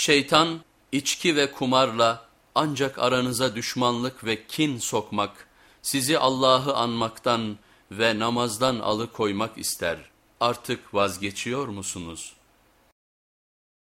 Şeytan içki ve kumarla ancak aranıza düşmanlık ve kin sokmak, sizi Allah'ı anmaktan ve namazdan alıkoymak ister. Artık vazgeçiyor musunuz?''